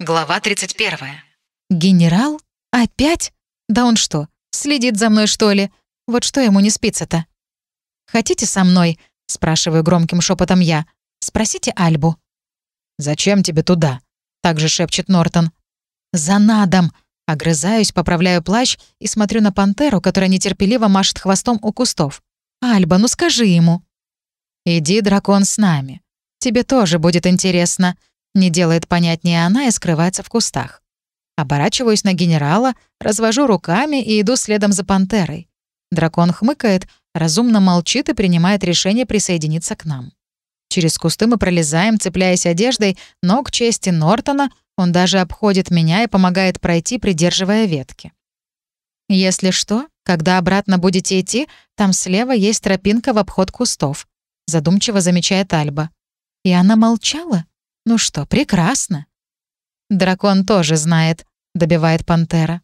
Глава 31. «Генерал? Опять? Да он что, следит за мной, что ли? Вот что ему не спится-то?» «Хотите со мной?» — спрашиваю громким шепотом я. «Спросите Альбу». «Зачем тебе туда?» — также шепчет Нортон. «За надом!» Огрызаюсь, поправляю плащ и смотрю на пантеру, которая нетерпеливо машет хвостом у кустов. «Альба, ну скажи ему». «Иди, дракон, с нами. Тебе тоже будет интересно», — не делает понятнее она и скрывается в кустах. Оборачиваюсь на генерала, развожу руками и иду следом за пантерой. Дракон хмыкает, разумно молчит и принимает решение присоединиться к нам. Через кусты мы пролезаем, цепляясь одеждой, но, к чести Нортона, он даже обходит меня и помогает пройти, придерживая ветки. «Если что, когда обратно будете идти, там слева есть тропинка в обход кустов», — задумчиво замечает Альба. И она молчала? Ну что, прекрасно. «Дракон тоже знает», — добивает пантера.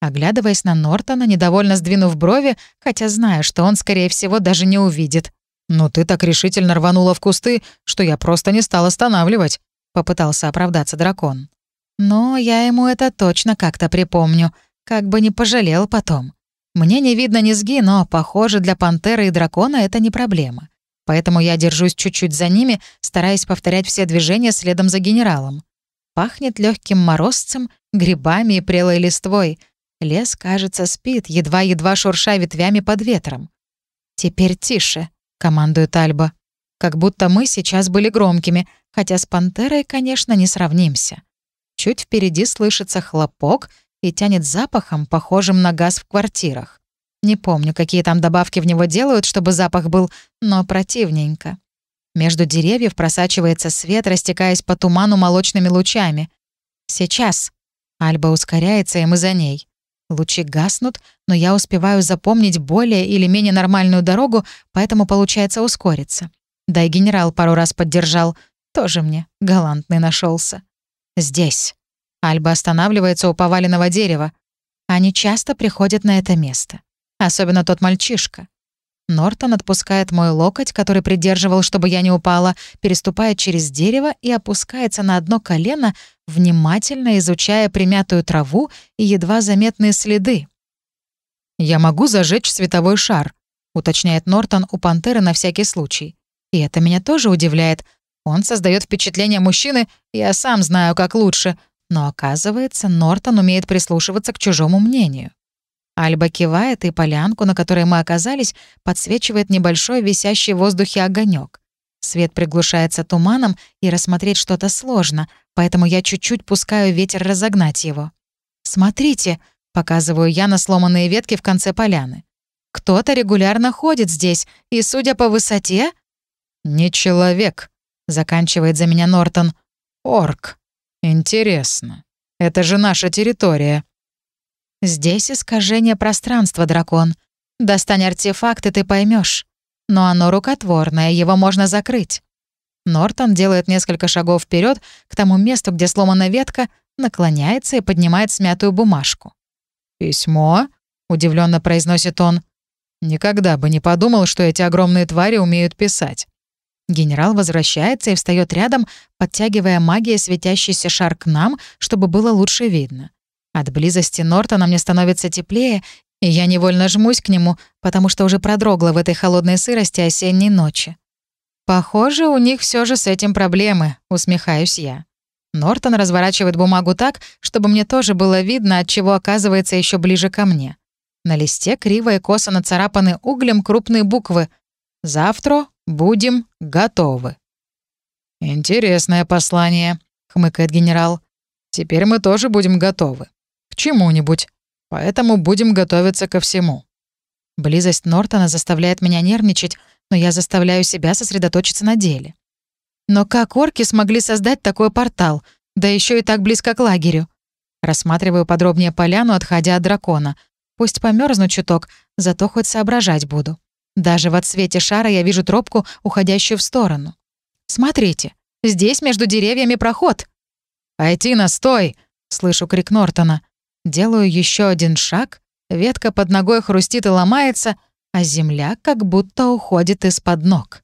Оглядываясь на Нортона, недовольно сдвинув брови, хотя знаю, что он, скорее всего, даже не увидит. «Но ты так решительно рванула в кусты, что я просто не стал останавливать», — попытался оправдаться дракон. «Но я ему это точно как-то припомню, как бы не пожалел потом. Мне не видно низги, но, похоже, для пантеры и дракона это не проблема. Поэтому я держусь чуть-чуть за ними, стараясь повторять все движения следом за генералом. Пахнет легким морозцем, грибами и прелой листвой. Лес, кажется, спит, едва-едва шурша ветвями под ветром. «Теперь тише», командует Альба. Как будто мы сейчас были громкими, хотя с пантерой, конечно, не сравнимся. Чуть впереди слышится хлопок и тянет запахом, похожим на газ в квартирах. Не помню, какие там добавки в него делают, чтобы запах был, но противненько. Между деревьев просачивается свет, растекаясь по туману молочными лучами. «Сейчас!» Альба ускоряется, и мы за ней. Лучи гаснут, но я успеваю запомнить более или менее нормальную дорогу, поэтому получается ускориться. Да и генерал пару раз поддержал. Тоже мне галантный нашелся. Здесь. Альба останавливается у поваленного дерева. Они часто приходят на это место. Особенно тот мальчишка. Нортон отпускает мой локоть, который придерживал, чтобы я не упала, переступает через дерево и опускается на одно колено, внимательно изучая примятую траву и едва заметные следы. «Я могу зажечь световой шар», — уточняет Нортон у пантеры на всякий случай. И это меня тоже удивляет. Он создает впечатление мужчины, я сам знаю, как лучше. Но оказывается, Нортон умеет прислушиваться к чужому мнению. Альба кивает, и полянку, на которой мы оказались, подсвечивает небольшой висящий в воздухе огонек. Свет приглушается туманом, и рассмотреть что-то сложно, поэтому я чуть-чуть пускаю ветер разогнать его. «Смотрите», — показываю я на сломанные ветки в конце поляны. «Кто-то регулярно ходит здесь, и, судя по высоте...» «Не человек», — заканчивает за меня Нортон. «Орк. Интересно. Это же наша территория». «Здесь искажение пространства, дракон. Достань артефакт, и ты поймешь. Но оно рукотворное, его можно закрыть». Нортон делает несколько шагов вперед к тому месту, где сломана ветка, наклоняется и поднимает смятую бумажку. «Письмо?» — удивленно произносит он. «Никогда бы не подумал, что эти огромные твари умеют писать». Генерал возвращается и встает рядом, подтягивая магией светящийся шар к нам, чтобы было лучше видно. От близости Нортона мне становится теплее, и я невольно жмусь к нему, потому что уже продрогла в этой холодной сырости осенней ночи. «Похоже, у них все же с этим проблемы», — усмехаюсь я. Нортон разворачивает бумагу так, чтобы мне тоже было видно, от чего оказывается еще ближе ко мне. На листе криво и косо нацарапаны углем крупные буквы «Завтра будем готовы». «Интересное послание», — хмыкает генерал. «Теперь мы тоже будем готовы. К чему-нибудь. Поэтому будем готовиться ко всему». Близость Нортона заставляет меня нервничать, но я заставляю себя сосредоточиться на деле. Но как орки смогли создать такой портал, да еще и так близко к лагерю? Рассматриваю подробнее поляну, отходя от дракона. Пусть померзну чуток, зато хоть соображать буду. Даже в отсвете шара я вижу тропку, уходящую в сторону. «Смотрите, здесь между деревьями проход!» «Айтина, стой!» — слышу крик Нортона. Делаю еще один шаг, ветка под ногой хрустит и ломается — а земля как будто уходит из-под ног.